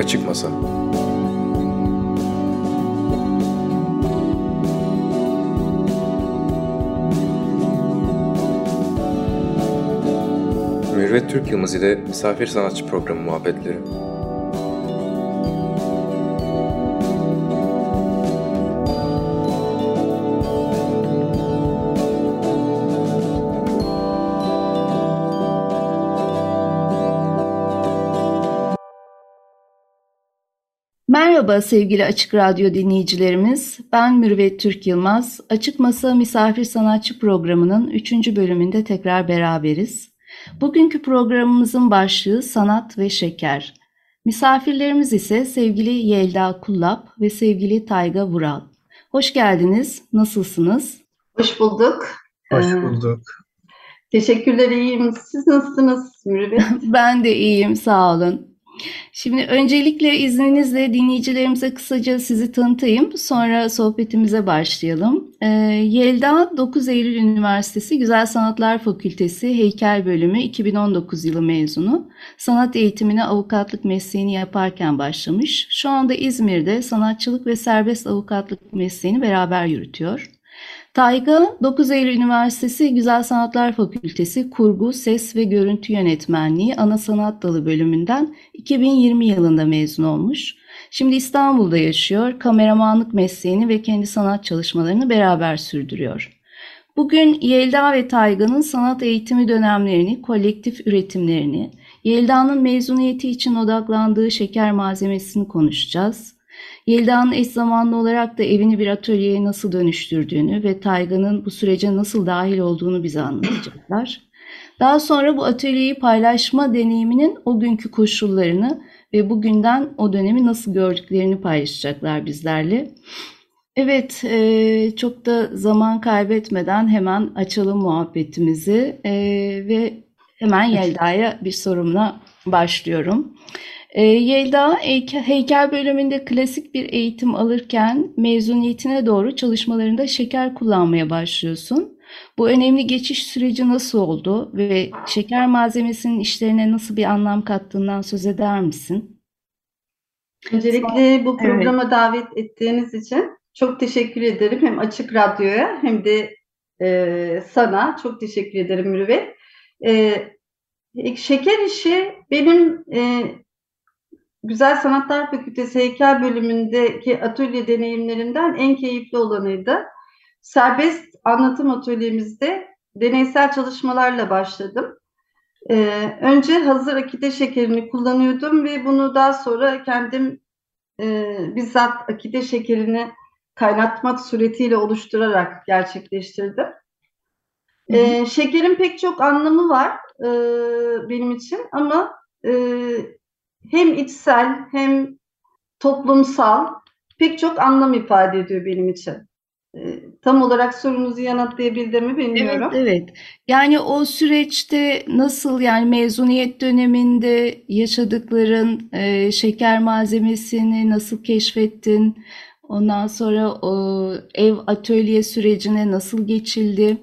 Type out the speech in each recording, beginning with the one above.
Açık Masa Mürvet Türk Yılmaz ile Misafir Sanatçı Programı muhabbetleri. Merhaba sevgili Açık Radyo dinleyicilerimiz. Ben Mürvet Türk Yılmaz. Açık Masa Misafir Sanatçı programının 3. bölümünde tekrar beraberiz. Bugünkü programımızın başlığı sanat ve şeker. Misafirlerimiz ise sevgili Yelda Kullap ve sevgili Tayga Vural. Hoş geldiniz. Nasılsınız? Hoş bulduk. Hoş ee, bulduk. Teşekkürler, iyiyim. Siz nasılsınız Mürvet? ben de iyiyim, sağ olun. Şimdi öncelikle izninizle dinleyicilerimize kısaca sizi tanıtayım. Sonra sohbetimize başlayalım. Ee, Yelda 9 Eylül Üniversitesi Güzel Sanatlar Fakültesi Heykel Bölümü 2019 yılı mezunu. Sanat eğitimine avukatlık mesleğini yaparken başlamış. Şu anda İzmir'de sanatçılık ve serbest avukatlık mesleğini beraber yürütüyor. Tayga 9 Eylül Üniversitesi Güzel Sanatlar Fakültesi Kurgu, Ses ve Görüntü Yönetmenliği Ana Sanat Dalı bölümünden 2020 yılında mezun olmuş. Şimdi İstanbul'da yaşıyor, kameramanlık mesleğini ve kendi sanat çalışmalarını beraber sürdürüyor. Bugün Yelda ve Tayga'nın sanat eğitimi dönemlerini, kolektif üretimlerini, Yelda'nın mezuniyeti için odaklandığı şeker malzemesini konuşacağız. Yelda'nın eş zamanlı olarak da evini bir atölyeye nasıl dönüştürdüğünü ve Tayga'nın bu sürece nasıl dahil olduğunu bize anlatacaklar. Daha sonra bu atölyeyi paylaşma deneyiminin o günkü koşullarını ve bugünden o dönemi nasıl gördüklerini paylaşacaklar bizlerle. Evet, e, çok da zaman kaybetmeden hemen açalım muhabbetimizi e, ve hemen Yelda'ya bir sorumla başlıyorum. E, Yelda heykel bölümünde klasik bir eğitim alırken mezuniyetine doğru çalışmalarında şeker kullanmaya başlıyorsun. Bu önemli geçiş süreci nasıl oldu ve şeker malzemesinin işlerine nasıl bir anlam kattığından söz eder misin? Öncelikle bu programa evet. davet ettiğiniz için çok teşekkür ederim. Hem Açık Radyo'ya hem de e, sana çok teşekkür ederim Mürüvvet. E, şeker işi benim e, Güzel Sanatlar Fakültesi Heykel bölümündeki atölye deneyimlerinden en keyifli olanıydı. Serbest anlatım atölyemizde deneysel çalışmalarla başladım. Ee, önce hazır akide şekerini kullanıyordum ve bunu daha sonra kendim e, bizzat akide şekerini kaynatmak suretiyle oluşturarak gerçekleştirdim. Ee, şekerin pek çok anlamı var e, benim için ama e, hem içsel hem toplumsal pek çok anlam ifade ediyor benim için. Ee, tam olarak sorunuzu yanıtlayabildim mi bilmiyorum. Evet, evet. Yani o süreçte nasıl yani mezuniyet döneminde yaşadıkların e, şeker malzemesini nasıl keşfettin? Ondan sonra o ev atölye sürecine nasıl geçildi?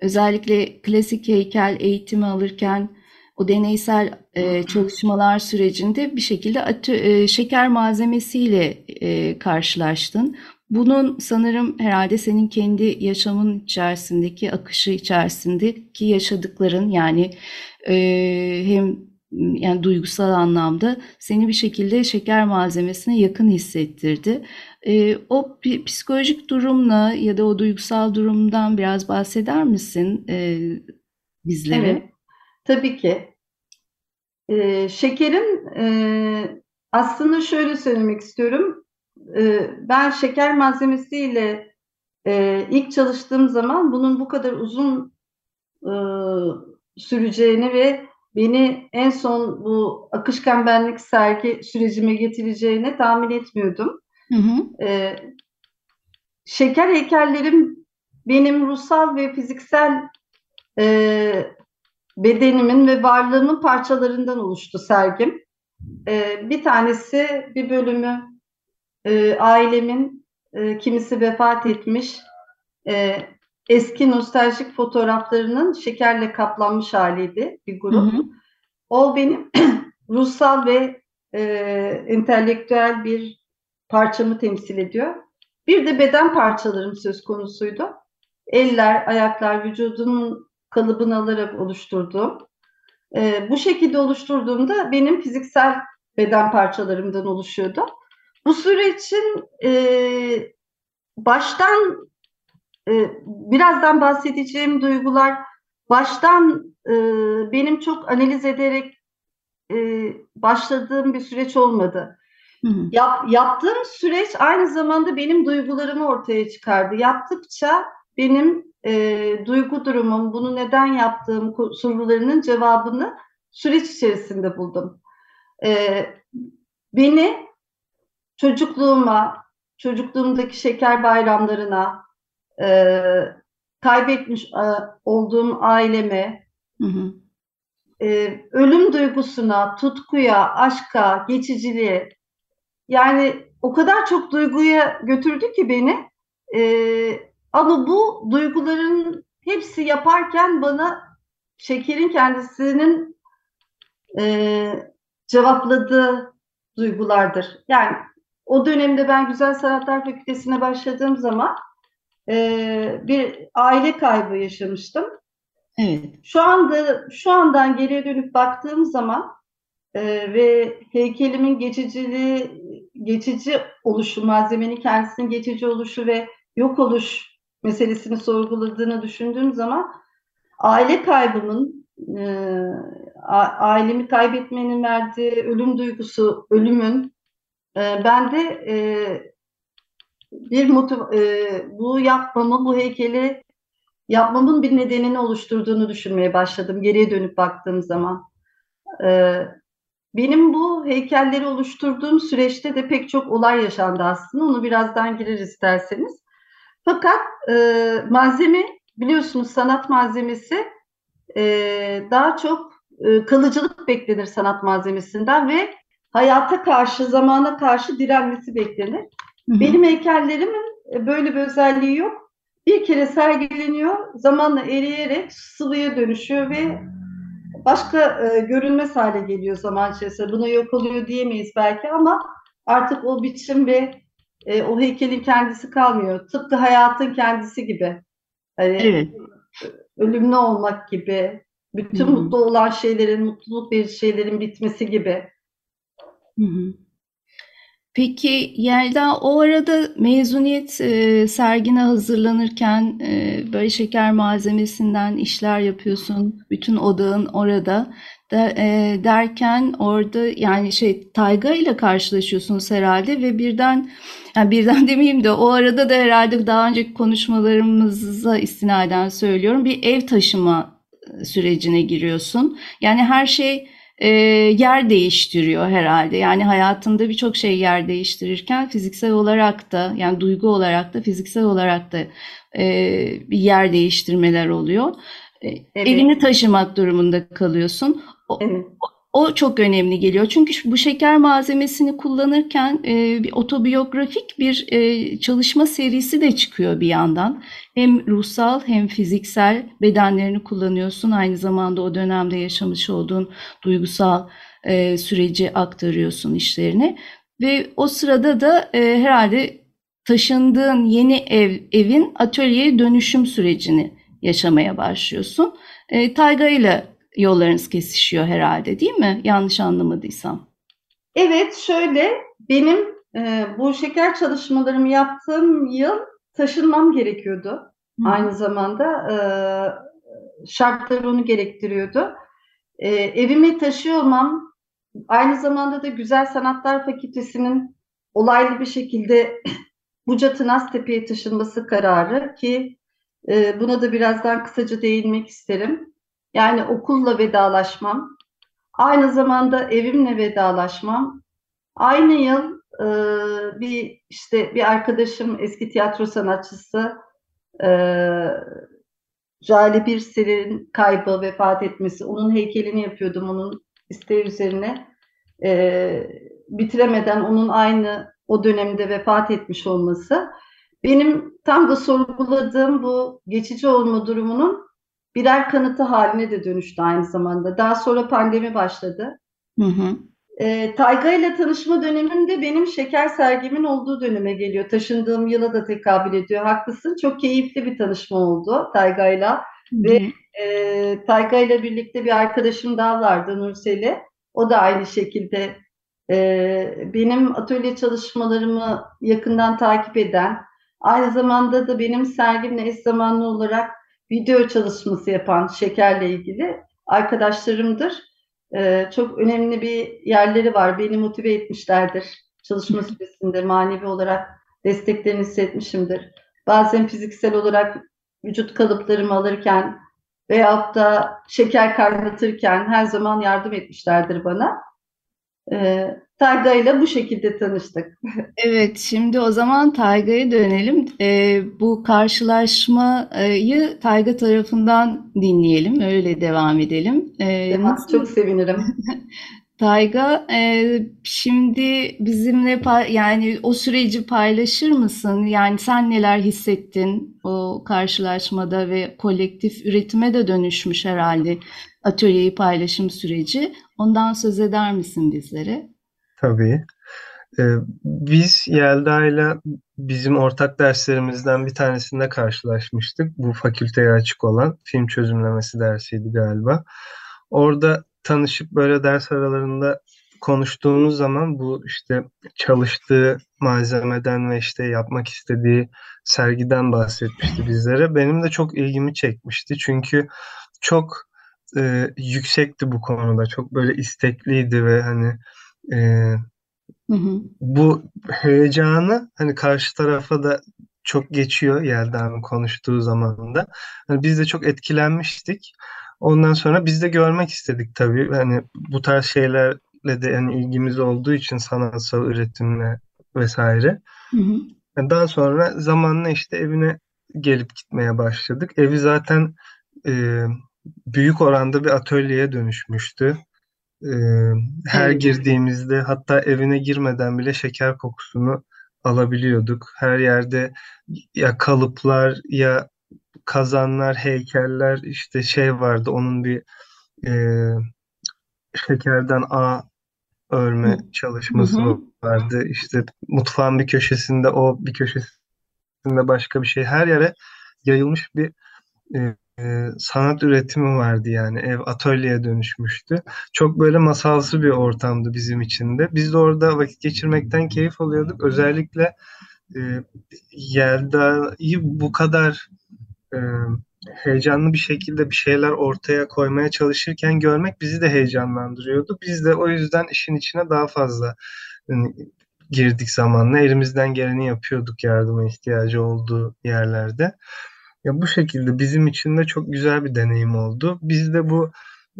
Özellikle klasik heykel eğitimi alırken o deneysel e, çalışmalar sürecinde bir şekilde atö, e, şeker malzemesiyle e, karşılaştın. Bunun sanırım herhalde senin kendi yaşamın içerisindeki akışı içerisindeki yaşadıkların yani e, hem yani duygusal anlamda seni bir şekilde şeker malzemesine yakın hissettirdi. E, o psikolojik durumla ya da o duygusal durumdan biraz bahseder misin e, bizlere? Evet, tabii ki. E, şekerin e, aslında şöyle söylemek istiyorum. E, ben şeker malzemesiyle e, ilk çalıştığım zaman bunun bu kadar uzun e, süreceğini ve beni en son bu akışkan benlik sergi sürecime getireceğini tahmin etmiyordum. Hı hı. E, şeker heykellerim benim ruhsal ve fiziksel e, bedenimin ve varlığımın parçalarından oluştu sergim. E, bir tanesi bir bölümü e, ailemin e, kimisi vefat etmiş e, eski nostaljik fotoğraflarının şekerle kaplanmış haliydi bir grup. Hı hı. O benim ruhsal ve e, entelektüel bir parçamı temsil ediyor. Bir de beden parçalarım söz konusuydu. Eller, ayaklar, vücudumun kalıbını alarak oluşturduğum. E, bu şekilde oluşturduğumda benim fiziksel beden parçalarımdan oluşuyordu. Bu sürecin e, baştan e, birazdan bahsedeceğim duygular baştan e, benim çok analiz ederek e, başladığım bir süreç olmadı. Hı hı. Yap, yaptığım süreç aynı zamanda benim duygularımı ortaya çıkardı. Yaptıkça benim e, duygu durumum, bunu neden yaptığım sorularının cevabını süreç içerisinde buldum. E, beni çocukluğuma, çocukluğumdaki şeker bayramlarına, e, kaybetmiş e, olduğum aileme, hı hı. E, ölüm duygusuna, tutkuya, aşka, geçiciliğe, yani o kadar çok duyguya götürdü ki beni. E, ama bu duyguların hepsi yaparken bana şekerin kendisinin e, cevapladığı duygulardır. Yani o dönemde ben Güzel Sanatlar Fakültesine başladığım zaman e, bir aile kaybı yaşamıştım. Evet. Şu anda şu andan geriye dönüp baktığım zaman e, ve heykelimin geçiciliği, geçici oluşu, malzemenin kendisinin geçici oluşu ve yok oluş meselesini sorguladığını düşündüğüm zaman aile kaybımın e, ailemi kaybetmenin verdiği ölüm duygusu, ölümün e, bende e, bir motiv e, bu yapmamı, bu heykeli yapmamın bir nedenini oluşturduğunu düşünmeye başladım geriye dönüp baktığım zaman. E, benim bu heykelleri oluşturduğum süreçte de pek çok olay yaşandı aslında. Onu birazdan girer isterseniz. Fakat e, malzeme biliyorsunuz sanat malzemesi e, daha çok e, kalıcılık beklenir sanat malzemesinden ve hayata karşı, zamana karşı direnmesi beklenir. Hı hı. Benim heykellerimin e, böyle bir özelliği yok. Bir kere sergileniyor, zamanla eriyerek sıvıya dönüşüyor ve başka e, görünmez hale geliyor zaman içerisinde. Buna yok oluyor diyemeyiz belki ama artık o biçim ve e, o heykelin kendisi kalmıyor. Tıpkı hayatın kendisi gibi. Hani evet. ölümlü olmak gibi, bütün Hı-hı. mutlu olan şeylerin, mutluluk verici şeylerin bitmesi gibi. Hı-hı. Peki Yelda o arada mezuniyet e, sergine hazırlanırken e, böyle şeker malzemesinden işler yapıyorsun. Bütün odağın orada de, e, derken orada yani şey Tayga ile karşılaşıyorsunuz herhalde ve birden yani birden demeyeyim de o arada da herhalde daha önceki konuşmalarımıza istinaden söylüyorum bir ev taşıma sürecine giriyorsun. Yani her şey e, yer değiştiriyor herhalde. Yani hayatında birçok şey yer değiştirirken fiziksel olarak da yani duygu olarak da fiziksel olarak da e, yer değiştirmeler oluyor. E, evet. Evini taşımak durumunda kalıyorsun. Evet. O çok önemli geliyor. Çünkü bu şeker malzemesini kullanırken e, bir otobiyografik bir e, çalışma serisi de çıkıyor bir yandan. Hem ruhsal hem fiziksel bedenlerini kullanıyorsun. Aynı zamanda o dönemde yaşamış olduğun duygusal e, süreci aktarıyorsun işlerine. Ve o sırada da e, herhalde taşındığın yeni ev evin atölyeye dönüşüm sürecini yaşamaya başlıyorsun. E, Tayga ile yollarınız kesişiyor herhalde değil mi? Yanlış anlamadıysam. Evet şöyle benim e, bu şeker çalışmalarımı yaptığım yıl taşınmam gerekiyordu. Hı. Aynı zamanda e, şartlar onu gerektiriyordu. E, evimi taşıyor olmam aynı zamanda da Güzel Sanatlar Fakültesi'nin olaylı bir şekilde Buca Tınaztepe'ye taşınması kararı ki e, buna da birazdan kısaca değinmek isterim. Yani okulla vedalaşmam, aynı zamanda evimle vedalaşmam. Aynı yıl e, bir işte bir arkadaşım eski tiyatro sanatçısı e, Jale Birsel'in kaybı, vefat etmesi, onun heykelini yapıyordum onun isteği üzerine. E, bitiremeden onun aynı o dönemde vefat etmiş olması. Benim tam da sorguladığım bu geçici olma durumunun birer kanıtı haline de dönüştü aynı zamanda. Daha sonra pandemi başladı. Hı hı. E, Tayga ile tanışma döneminde benim şeker sergimin olduğu döneme geliyor. Taşındığım yıla da tekabül ediyor. Haklısın. Çok keyifli bir tanışma oldu Tayga'yla. Ve e, Tayga ile birlikte bir arkadaşım daha vardı Nurseli. O da aynı şekilde e, benim atölye çalışmalarımı yakından takip eden, aynı zamanda da benim sergimle eş zamanlı olarak video çalışması yapan şekerle ilgili arkadaşlarımdır. E, çok önemli bir yerleri var. Beni motive etmişlerdir. Çalışma süresinde manevi olarak desteklerini hissetmişimdir. Bazen fiziksel olarak vücut kalıplarımı alırken veyahut da şeker kaynatırken her zaman yardım etmişlerdir bana. E, Tayga ile bu şekilde tanıştık. Evet, şimdi o zaman Tayga'ya dönelim. E, bu karşılaşmayı Tayga tarafından dinleyelim, öyle devam edelim. E, nasıl? Çok sevinirim. Tayga, e, şimdi bizimle yani o süreci paylaşır mısın? Yani sen neler hissettin o karşılaşmada ve kolektif üretime de dönüşmüş herhalde atölyeyi paylaşım süreci. Ondan söz eder misin bizlere? Tabii. Ee, biz Yelda ile bizim ortak derslerimizden bir tanesinde karşılaşmıştık. Bu fakülteye açık olan film çözümlemesi dersiydi galiba. Orada tanışıp böyle ders aralarında konuştuğumuz zaman bu işte çalıştığı malzemeden ve işte yapmak istediği sergiden bahsetmişti bizlere. Benim de çok ilgimi çekmişti. Çünkü çok e, yüksekti bu konuda. Çok böyle istekliydi ve hani e, hı hı. bu heyecanı hani karşı tarafa da çok geçiyor Yelda'nın konuştuğu zaman da. Hani biz de çok etkilenmiştik. Ondan sonra biz de görmek istedik tabii. Hani bu tarz şeylerle de yani ilgimiz olduğu için sanatsal üretimle vesaire. Hı hı. Daha sonra zamanla işte evine gelip gitmeye başladık. Evi zaten e, büyük oranda bir atölyeye dönüşmüştü. E, her girdiğimizde hatta evine girmeden bile şeker kokusunu alabiliyorduk. Her yerde ya kalıplar ya kazanlar, heykeller işte şey vardı onun bir e, şekerden A örme çalışması hı hı. vardı. İşte mutfağın bir köşesinde o bir köşesinde başka bir şey. Her yere yayılmış bir e, e, sanat üretimi vardı yani. Ev atölyeye dönüşmüştü. Çok böyle masalsı bir ortamdı bizim için de. Biz de orada vakit geçirmekten keyif alıyorduk. Özellikle e, Yelda'yı bu kadar e, heyecanlı bir şekilde bir şeyler ortaya koymaya çalışırken görmek bizi de heyecanlandırıyordu. Biz de o yüzden işin içine daha fazla yani, girdik zamanla. Elimizden geleni yapıyorduk yardıma ihtiyacı olduğu yerlerde. Ya bu şekilde bizim için de çok güzel bir deneyim oldu. Biz de bu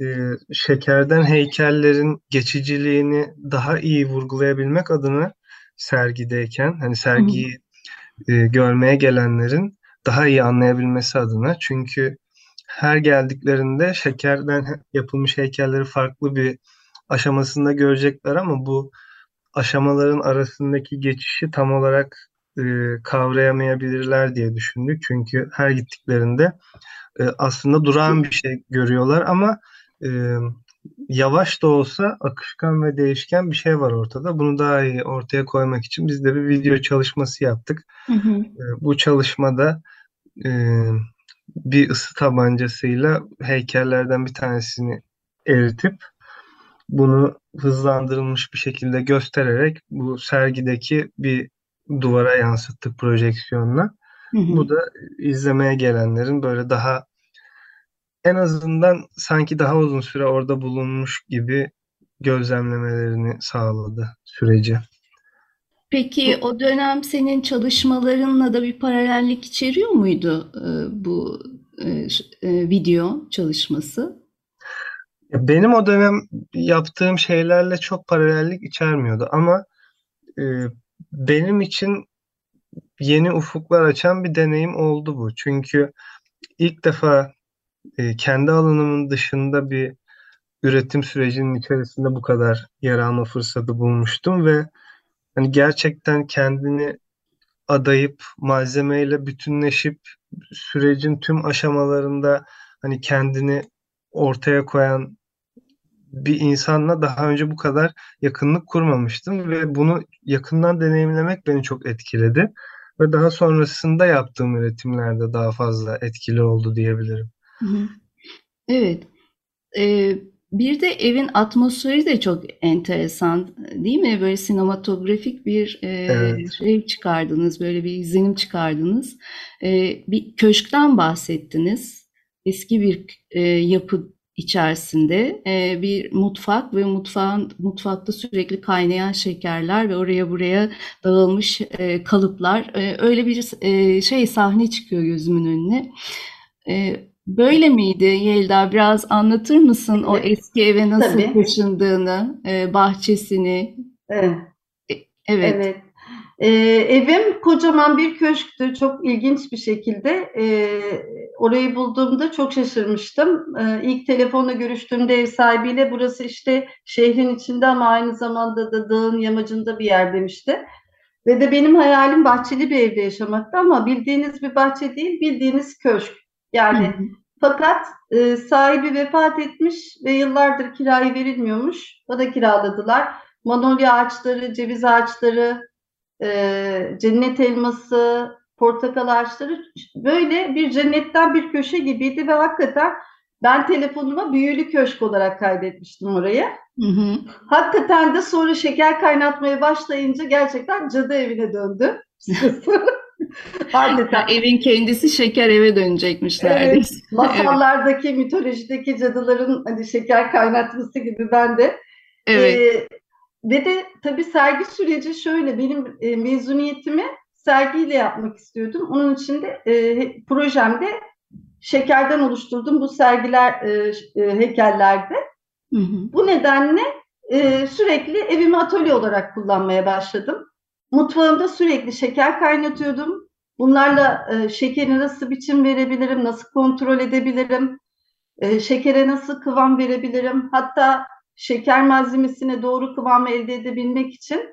e, şekerden heykellerin geçiciliğini daha iyi vurgulayabilmek adına sergideyken hani sergiyi e, görmeye gelenlerin daha iyi anlayabilmesi adına. Çünkü her geldiklerinde şekerden yapılmış heykelleri farklı bir aşamasında görecekler ama bu aşamaların arasındaki geçişi tam olarak e, kavrayamayabilirler diye düşündük. Çünkü her gittiklerinde e, aslında durağan bir şey görüyorlar ama e, yavaş da olsa akışkan ve değişken bir şey var ortada. Bunu daha iyi ortaya koymak için biz de bir video çalışması yaptık. Hı hı. E, bu çalışmada e, bir ısı tabancasıyla heykellerden bir tanesini eritip bunu hızlandırılmış bir şekilde göstererek bu sergideki bir duvara yansıttık projeksiyonla. Hı hı. Bu da izlemeye gelenlerin böyle daha en azından sanki daha uzun süre orada bulunmuş gibi gözlemlemelerini sağladı süreci. Peki o dönem senin çalışmalarınla da bir paralellik içeriyor muydu e, bu e, e, video çalışması? Benim o dönem yaptığım şeylerle çok paralellik içermiyordu ama benim için yeni ufuklar açan bir deneyim oldu bu. Çünkü ilk defa e, kendi alanımın dışında bir üretim sürecinin içerisinde bu kadar yer alma fırsatı bulmuştum ve hani gerçekten kendini adayıp malzemeyle bütünleşip sürecin tüm aşamalarında hani kendini ortaya koyan bir insanla daha önce bu kadar yakınlık kurmamıştım ve bunu yakından deneyimlemek beni çok etkiledi ve daha sonrasında yaptığım üretimlerde daha fazla etkili oldu diyebilirim. Evet. Ee, bir de evin atmosferi de çok enteresan, değil mi? Böyle sinematografik bir e, Evet. şey çıkardınız, böyle bir izlenim çıkardınız. Ee, bir köşkten bahsettiniz. Eski bir e, yapı içerisinde e, bir mutfak ve mutfağın mutfakta sürekli kaynayan şekerler ve oraya buraya dağılmış e, kalıplar. E, öyle bir e, şey sahne çıkıyor gözümün önüne. E, Böyle miydi Yelda? Biraz anlatır mısın o eski eve nasıl tabii. taşındığını, e, bahçesini? Evet. E, Evet. Evet. Ee, evim kocaman bir köşktü. Çok ilginç bir şekilde. Ee, orayı bulduğumda çok şaşırmıştım. Ee, ilk telefonla görüştüğümde ev sahibiyle burası işte şehrin içinde ama aynı zamanda da dağın yamacında bir yer demişti. Ve de benim hayalim bahçeli bir evde yaşamaktı ama bildiğiniz bir bahçe değil, bildiğiniz köşk. Hı Yani hı. fakat e, sahibi vefat etmiş ve yıllardır kirayı verilmiyormuş. O da kiraladılar. Manolya ağaçları, ceviz ağaçları, e, cennet elması, portakal ağaçları böyle bir cennetten bir köşe gibiydi ve hakikaten ben telefonuma büyülü köşk olarak kaydetmiştim orayı. Hı hı. Hakikaten de sonra şeker kaynatmaya başlayınca gerçekten cadı evine döndü. Hakikaten. Evin kendisi şeker eve dönecekmiş Evet, neredeyse. Evet. masallardaki, mitolojideki cadıların hani şeker kaynatması gibi ben de. Evet. Ee, ve de tabii sergi süreci şöyle, benim e, mezuniyetimi sergiyle yapmak istiyordum. Onun için de e, projemde şekerden oluşturduğum bu sergiler, e, e, heykellerde. Hı hı. Bu nedenle e, sürekli evimi atölye olarak kullanmaya başladım. Mutfağımda sürekli şeker kaynatıyordum. Bunlarla e, şekeri nasıl biçim verebilirim, nasıl kontrol edebilirim, e, şekere nasıl kıvam verebilirim. Hatta şeker malzemesine doğru kıvamı elde edebilmek için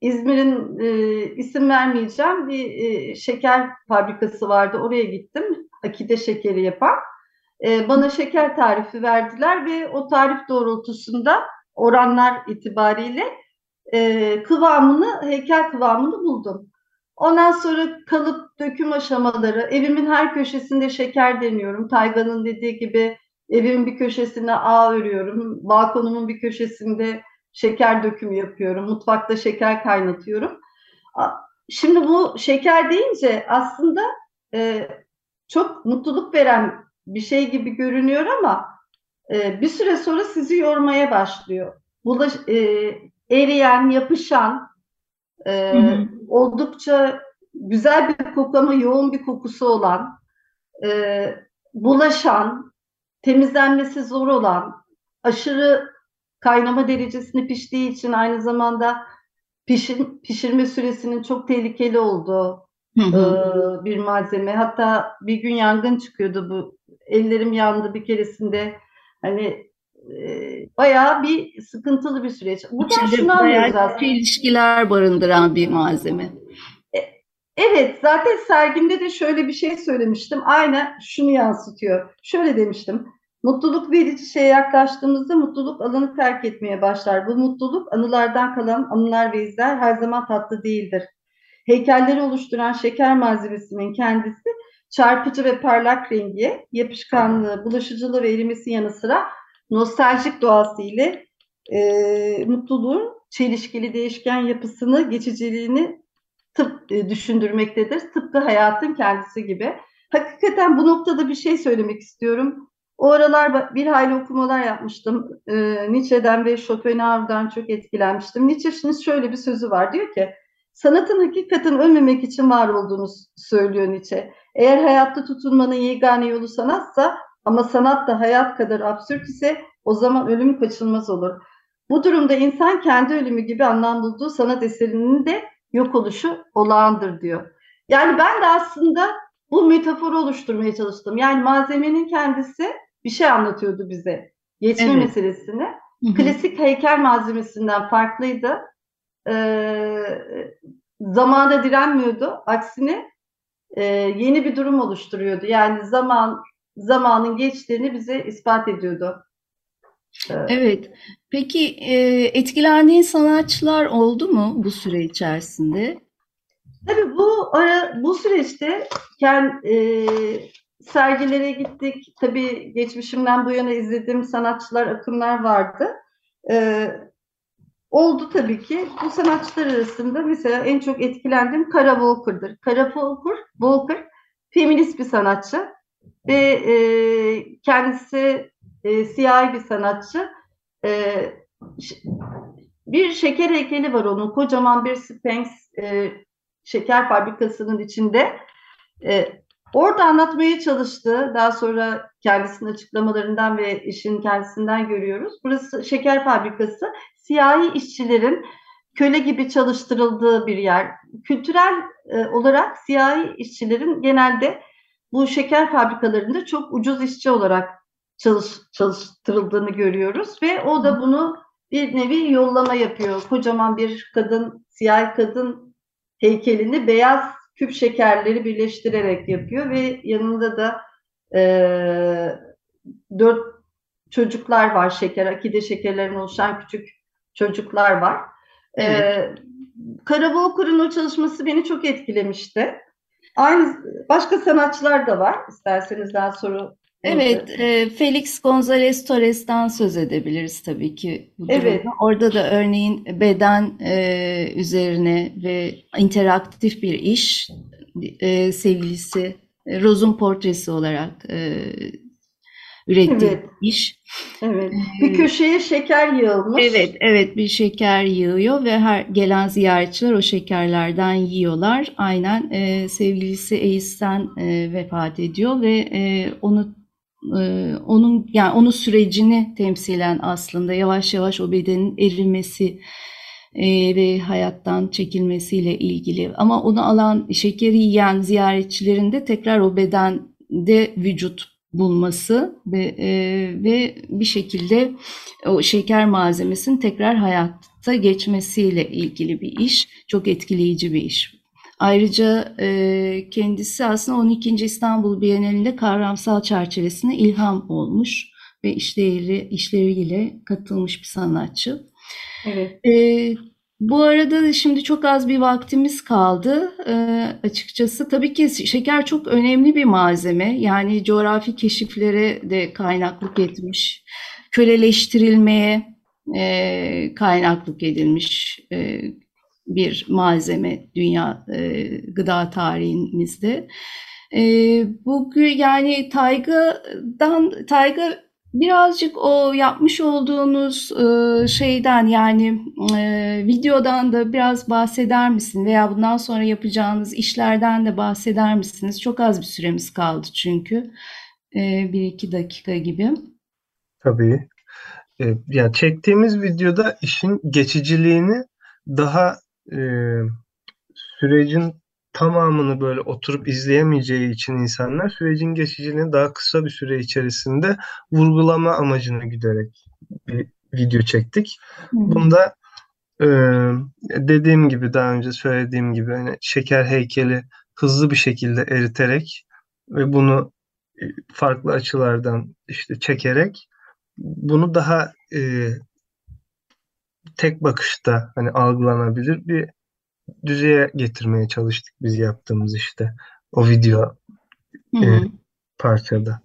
İzmir'in e, isim vermeyeceğim bir e, şeker fabrikası vardı. Oraya gittim. Akide şekeri yapan. E, bana şeker tarifi verdiler ve o tarif doğrultusunda oranlar itibariyle e, kıvamını, heykel kıvamını buldum. Ondan sonra kalıp döküm aşamaları, evimin her köşesinde şeker deniyorum. Taygan'ın dediği gibi evimin bir köşesine ağ örüyorum. Balkonumun bir köşesinde şeker dökümü yapıyorum. Mutfakta şeker kaynatıyorum. Şimdi bu şeker deyince aslında e, çok mutluluk veren bir şey gibi görünüyor ama e, bir süre sonra sizi yormaya başlıyor. Bulaş, e, eriyen, yapışan, e, Hı hı. oldukça güzel bir koku ama yoğun bir kokusu olan, e, bulaşan, temizlenmesi zor olan, aşırı kaynama derecesini piştiği için aynı zamanda pişir, pişirme süresinin çok tehlikeli olduğu Hı e, bir malzeme. Hatta bir gün yangın çıkıyordu bu. Ellerim yandı bir keresinde. Hani bayağı bir sıkıntılı bir süreç. Buradan İçinde şunu anlıyoruz aslında. çelişkiler barındıran bir malzeme. Evet, zaten sergimde de şöyle bir şey söylemiştim. Aynen şunu yansıtıyor. Şöyle demiştim. Mutluluk verici şeye yaklaştığımızda mutluluk alanı terk etmeye başlar. Bu mutluluk anılardan kalan anılar ve izler her zaman tatlı değildir. Heykelleri oluşturan şeker malzemesinin kendisi çarpıcı ve parlak rengi, yapışkanlığı, bulaşıcılığı ve erimesi yanı sıra nostaljik doğası ile e, mutluluğun çelişkili değişken yapısını, geçiciliğini tıp e, düşündürmektedir. Tıpkı hayatın kendisi gibi. Hakikaten bu noktada bir şey söylemek istiyorum. O aralar bir hayli okumalar yapmıştım. E, Nietzsche'den ve Schopenhauer'dan çok etkilenmiştim. Nietzsche'nin şöyle bir sözü var. Diyor ki, sanatın hakikaten ölmemek için var olduğunu söylüyor Nietzsche. Eğer hayatta tutunmanın yegane yolu sanatsa ama sanat da hayat kadar absürt ise o zaman ölüm kaçınılmaz olur. Bu durumda insan kendi ölümü gibi anlam bulduğu sanat eserinin de yok oluşu olağandır diyor. Yani ben de aslında bu metaforu oluşturmaya çalıştım. Yani malzemenin kendisi bir şey anlatıyordu bize. Geçme Evet. meselesini. Hı hı. Klasik heykel malzemesinden farklıydı. Ee, zamana direnmiyordu. Aksine e, yeni bir durum oluşturuyordu. Yani zaman zamanın geçtiğini bize ispat ediyordu. Evet. Peki e, etkilendiğin sanatçılar oldu mu bu süre içerisinde? Tabii bu ara bu süreçte kend, e, sergilere gittik. Tabii geçmişimden bu yana izlediğim sanatçılar, akımlar vardı. E, oldu tabii ki. Bu sanatçılar arasında mesela en çok etkilendiğim Kara Walker'dır. Kara Walker, Walker feminist bir sanatçı ve e, kendisi e, siyahi bir sanatçı. E, bir şeker heykeli var onun. Kocaman bir Sphinx e, şeker fabrikasının içinde. E, orada anlatmaya çalıştı. Daha sonra kendisinin açıklamalarından ve işin kendisinden görüyoruz. Burası şeker fabrikası. Siyahi işçilerin köle gibi çalıştırıldığı bir yer. Kültürel e, olarak siyahi işçilerin genelde bu şeker fabrikalarında çok ucuz işçi olarak çalış, çalıştırıldığını görüyoruz ve o da bunu bir nevi yollama yapıyor. Kocaman bir kadın, siyah kadın heykelini beyaz küp şekerleri birleştirerek yapıyor ve yanında da e, dört çocuklar var şeker, akide şekerlerin oluşan küçük çocuklar var. E, evet. E, Kara Walker'ın o çalışması beni çok etkilemişti. Aynı başka sanatçılar da var. İsterseniz daha soru Evet, e, Felix González Torres'ten söz edebiliriz tabii ki bu evet. Orada da örneğin beden e, üzerine ve interaktif bir iş e, sevgilisi Rose'un portresi olarak e, ürettiği evet. iş. Evet. Bir köşeye şeker yığılmış. Evet, evet bir şeker yığıyor ve her gelen ziyaretçiler o şekerlerden yiyorlar. Aynen e, sevgilisi Eis'ten e, vefat ediyor ve e, onu e, onun yani onun sürecini temsilen aslında yavaş yavaş o bedenin erimesi e, ve hayattan çekilmesiyle ilgili. Ama onu alan şekeri yiyen ziyaretçilerin de tekrar o bedende vücut bulması ve e, ve bir şekilde o şeker malzemesinin tekrar hayatta geçmesiyle ilgili bir iş. Çok etkileyici bir iş. Ayrıca e, kendisi aslında 12. İstanbul Bienalinde kavramsal çerçevesine ilham olmuş ve işleri, işleriyle katılmış bir sanatçı. Evet. E, bu arada da şimdi çok az bir vaktimiz kaldı e, açıkçası. Tabii ki şeker çok önemli bir malzeme. Yani coğrafi keşiflere de kaynaklık etmiş. Köleleştirilmeye e, kaynaklık edilmiş. E, bir malzeme dünya e, gıda tarihimizde. E, bugün yani Tayga'dan Tayga birazcık o yapmış olduğunuz e, şeyden yani e, videodan da biraz bahseder misin veya bundan sonra yapacağınız işlerden de bahseder misiniz? Çok az bir süremiz kaldı çünkü e, bir iki dakika gibi. Tabii. E, yani çektiğimiz videoda işin geçiciliğini daha e, sürecin tamamını böyle oturup izleyemeyeceği için insanlar sürecin geçiciliğini daha kısa bir süre içerisinde vurgulama amacına giderek bir video çektik. Bunda e, dediğim gibi daha önce söylediğim gibi hani şeker heykeli hızlı bir şekilde eriterek ve bunu e, farklı açılardan işte çekerek bunu daha e, tek bakışta hani algılanabilir bir düzeye getirmeye çalıştık biz yaptığımız işte o video e, parçada.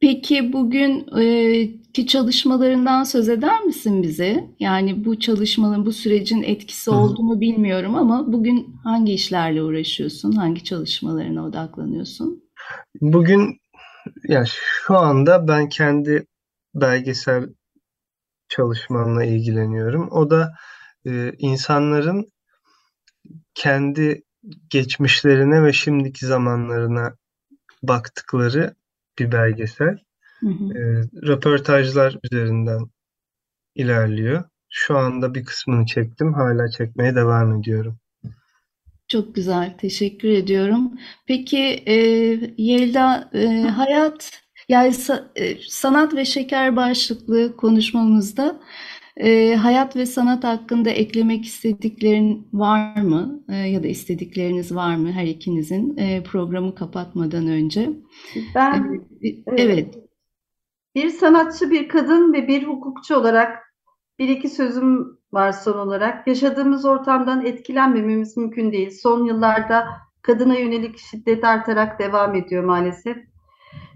Peki bugünkü çalışmalarından söz eder misin bize? Yani bu çalışmanın, bu sürecin etkisi olduğunu bilmiyorum ama bugün hangi işlerle uğraşıyorsun? Hangi çalışmalarına odaklanıyorsun? Bugün yani şu anda ben kendi belgesel çalışmamla ilgileniyorum. O da e, insanların kendi geçmişlerine ve şimdiki zamanlarına baktıkları bir belgesel. Hı hı. E, röportajlar üzerinden ilerliyor. Şu anda bir kısmını çektim. Hala çekmeye devam ediyorum. Çok güzel. Teşekkür ediyorum. Peki e, Yelda, e, hayat yani e, sanat ve şeker başlıklı konuşmamızda e, hayat ve sanat hakkında eklemek istediklerin var mı? E, ya da istedikleriniz var mı her ikinizin e, programı kapatmadan önce? Ben evet. Bir sanatçı, bir kadın ve bir hukukçu olarak bir iki sözüm var son olarak. Yaşadığımız ortamdan etkilenmememiz mümkün değil. Son yıllarda kadına yönelik şiddet artarak devam ediyor maalesef.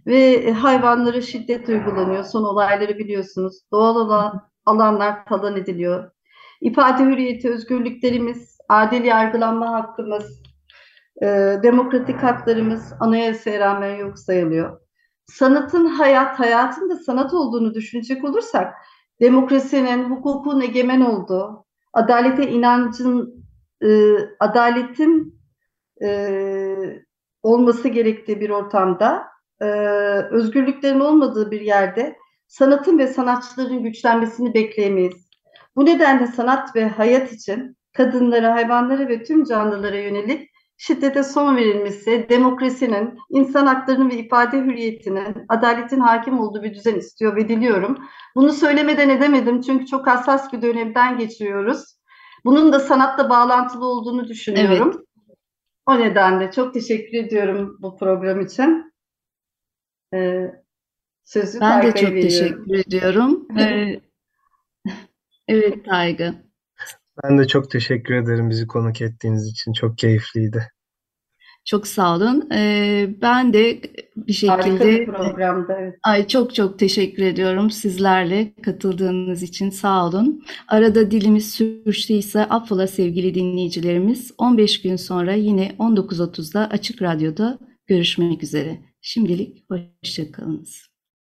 Ve hayvanlara şiddet uygulanıyor. Son olayları biliyorsunuz. Doğal olan alanlar talan ediliyor. İfade hürriyeti, özgürlüklerimiz, adil yargılanma hakkımız, e, demokratik haklarımız anayasaya rağmen yok sayılıyor. Sanatın hayat, hayatın da sanat olduğunu düşünecek olursak, demokrasinin, hukukun egemen olduğu, adalete inancın, e, adaletin e, olması gerektiği bir ortamda, e, özgürlüklerin olmadığı bir yerde sanatın ve sanatçıların güçlenmesini bekleyemeyiz. Bu nedenle sanat ve hayat için kadınlara, hayvanlara ve tüm canlılara yönelik şiddete son verilmesi, demokrasinin, insan haklarının ve ifade hürriyetinin, adaletin hakim olduğu bir düzen istiyor ve diliyorum. Bunu söylemeden edemedim çünkü çok hassas bir dönemden geçiyoruz. Bunun da sanatla bağlantılı olduğunu düşünüyorum. Evet. O nedenle çok teşekkür ediyorum bu program için. Ee, sözü Ben de çok veriyorum. teşekkür ediyorum. Ee, evet Tayga. Ben de çok teşekkür ederim bizi konuk ettiğiniz için. Çok keyifliydi. Çok sağ olun. Ee, ben de bir Harika şekilde bir programda. Evet. ay çok çok teşekkür ediyorum sizlerle katıldığınız için sağ olun. Arada dilimiz sürçtüyse affola sevgili dinleyicilerimiz. 15 gün sonra yine 19.30'da Açık Radyo'da görüşmek üzere. Şimdilik hoşça kalınız.